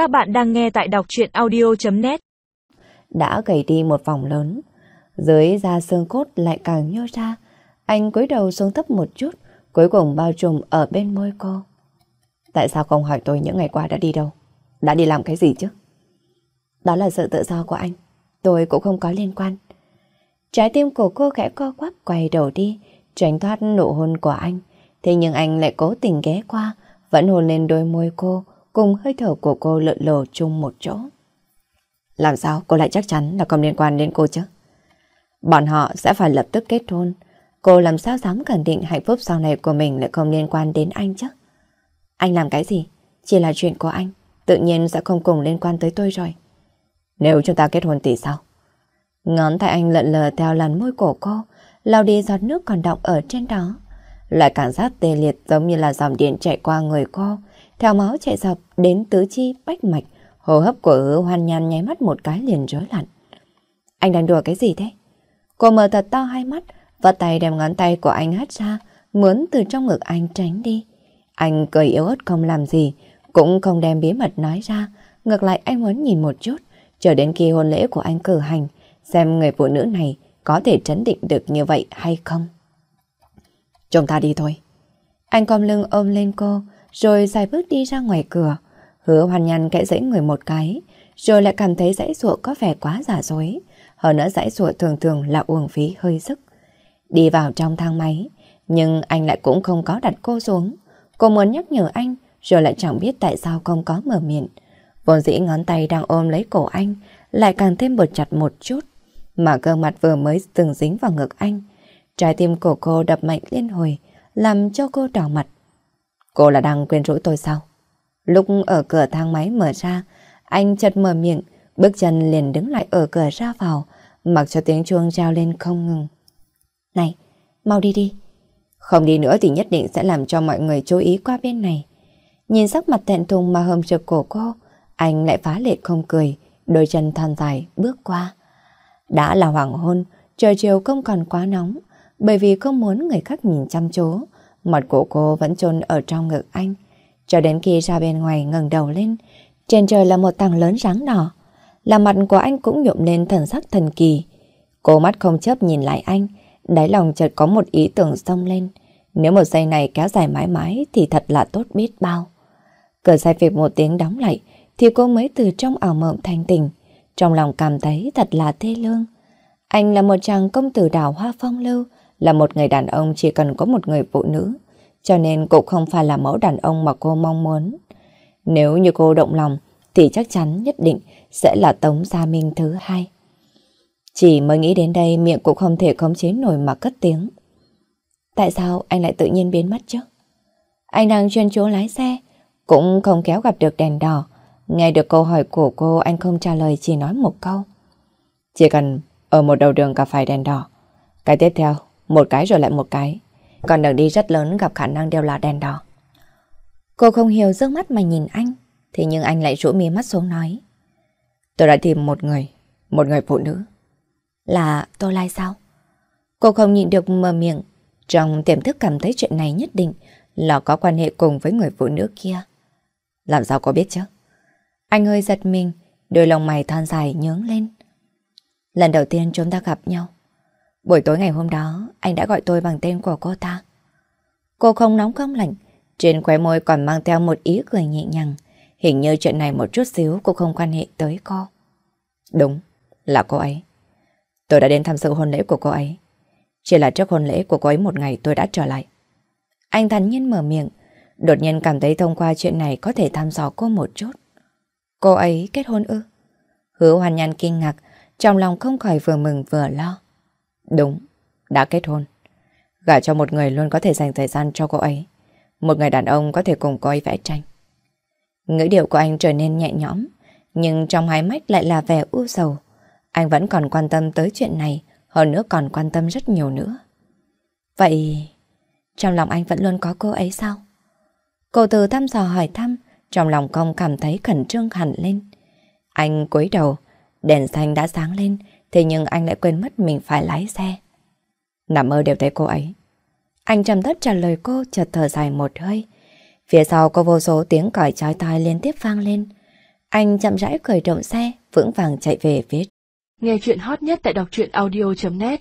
Các bạn đang nghe tại đọc truyện audio.net Đã gầy đi một vòng lớn, dưới da xương cốt lại càng nhô ra. Anh cúi đầu xuống thấp một chút, cuối cùng bao trùm ở bên môi cô. Tại sao không hỏi tôi những ngày qua đã đi đâu? Đã đi làm cái gì chứ? Đó là sự tự do của anh. Tôi cũng không có liên quan. Trái tim của cô khẽ co quắp quay đầu đi, tránh thoát nụ hôn của anh. Thế nhưng anh lại cố tình ghé qua, vẫn hôn lên đôi môi cô, cùng hơi thở của cô lợn lờ chung một chỗ. Làm sao cô lại chắc chắn là không liên quan đến cô chứ? Bọn họ sẽ phải lập tức kết hôn. Cô làm sao dám khẳng định hạnh phúc sau này của mình lại không liên quan đến anh chứ? Anh làm cái gì? Chỉ là chuyện của anh. Tự nhiên sẽ không cùng liên quan tới tôi rồi. Nếu chúng ta kết hôn thì sao? Ngón tay anh lợn lờ theo làn môi cổ cô, lau đi giọt nước còn đọng ở trên đó. loại cảm giác tê liệt giống như là dòng điện chạy qua người cô, theo máu chạy dọc đến tứ chi bách mạch, hô hấp của hứa hoan nhan nháy mắt một cái liền rối loạn. Anh đang đùa cái gì thế? Cô mở thật to hai mắt, và tay đem ngón tay của anh hất ra, muốn từ trong ngực anh tránh đi. Anh cười yếu ớt không làm gì, cũng không đem bí mật nói ra, ngược lại anh muốn nhìn một chút, chờ đến khi hôn lễ của anh cử hành, xem người phụ nữ này có thể trấn định được như vậy hay không. Chúng ta đi thôi. Anh cong lưng ôm lên cô, rồi dài bước đi ra ngoài cửa. Hứa hoàn nhăn kẽ dẫy người một cái, rồi lại cảm thấy dãy ruộng có vẻ quá giả dối. Hơn nữa dãy ruộng thường thường là uổng phí hơi sức. Đi vào trong thang máy, nhưng anh lại cũng không có đặt cô xuống. Cô muốn nhắc nhở anh, rồi lại chẳng biết tại sao không có mở miệng. Vốn dĩ ngón tay đang ôm lấy cổ anh, lại càng thêm bột chặt một chút. Mà cơ mặt vừa mới từng dính vào ngực anh. Trái tim của cô đập mạnh liên hồi, làm cho cô đỏ mặt. Cô là đang quên rỗi tôi sao? Lúc ở cửa thang máy mở ra, anh chợt mở miệng, bước chân liền đứng lại ở cửa ra vào, mặc cho tiếng chuông trao lên không ngừng. Này, mau đi đi. Không đi nữa thì nhất định sẽ làm cho mọi người chú ý qua bên này. Nhìn sắc mặt thẹn thùng mà hầm trực cổ cô, anh lại phá lệ không cười, đôi chân thon dài bước qua. Đã là hoàng hôn, trời chiều không còn quá nóng, bởi vì không muốn người khác nhìn chăm chú. Mặt của cô vẫn chôn ở trong ngực anh. Cho đến khi ra bên ngoài ngẩng đầu lên, trên trời là một tầng lớn ráng đỏ. Là mặt của anh cũng nhộm lên thần sắc thần kỳ. Cô mắt không chớp nhìn lại anh, đáy lòng chợt có một ý tưởng xông lên. Nếu một giây này kéo dài mãi mãi thì thật là tốt biết bao. Cửa xe phịch một tiếng đóng lại thì cô mới từ trong ảo mộng thanh tình. Trong lòng cảm thấy thật là thê lương. Anh là một chàng công tử đảo hoa phong lưu, là một người đàn ông chỉ cần có một người phụ nữ, cho nên cũng không phải là mẫu đàn ông mà cô mong muốn. Nếu như cô động lòng, thì chắc chắn nhất định sẽ là Tống Gia Minh thứ hai. Chỉ mới nghĩ đến đây miệng cũng không thể khống chế nổi mà cất tiếng. Tại sao anh lại tự nhiên biến mất chứ? Anh đang chuyên chú lái xe, cũng không kéo gặp được đèn đỏ. Nghe được câu hỏi của cô anh không trả lời chỉ nói một câu. Chỉ cần ở một đầu đường gặp phải đèn đỏ. Cái tiếp theo một cái rồi lại một cái. Còn đường đi rất lớn gặp khả năng đều là đèn đỏ. Cô không hiểu dương mắt mà nhìn anh, thế nhưng anh lại rũ mi mắt xuống nói. Tôi đã tìm một người, một người phụ nữ. Là Tô Lai sao? Cô không nhịn được mở miệng, trong tiềm thức cảm thấy chuyện này nhất định là có quan hệ cùng với người phụ nữ kia. Làm sao có biết chứ? Anh hơi giật mình, đôi lòng mày than dài nhướng lên. Lần đầu tiên chúng ta gặp nhau, Buổi tối ngày hôm đó, anh đã gọi tôi bằng tên của cô ta. Cô không nóng không lạnh, trên khóe môi còn mang theo một ý cười nhẹ nhàng. Hình như chuyện này một chút xíu cũng không quan hệ tới cô. Đúng, là cô ấy. Tôi đã đến tham dự hôn lễ của cô ấy. Chỉ là trước hôn lễ của cô ấy một ngày tôi đã trở lại. Anh thản nhiên mở miệng, đột nhiên cảm thấy thông qua chuyện này có thể thăm dò cô một chút. Cô ấy kết hôn ư? Hứa hoàn nhan kinh ngạc, trong lòng không khỏi vừa mừng vừa lo. Đúng, đã kết hôn. Gả cho một người luôn có thể dành thời gian cho cô ấy. Một người đàn ông có thể cùng cô ấy vẽ tranh. Ngữ điệu của anh trở nên nhẹ nhõm, nhưng trong hai mắt lại là vẻ u sầu. Anh vẫn còn quan tâm tới chuyện này, hơn nữa còn quan tâm rất nhiều nữa. Vậy, trong lòng anh vẫn luôn có cô ấy sao? Cô từ thăm dò hỏi thăm, trong lòng công cảm thấy khẩn trương hẳn lên. Anh cúi đầu, đèn xanh đã sáng lên, Thế nhưng anh lại quên mất mình phải lái xe. Nằm mơ đều thấy cô ấy. Anh trầm thấp trả lời cô chợt thở dài một hơi. Phía sau có vô số tiếng còi chói tai liên tiếp vang lên. Anh chậm rãi khởi động xe, vững vàng chạy về phía. Nghe chuyện hot nhất tại đọc truyện audio.net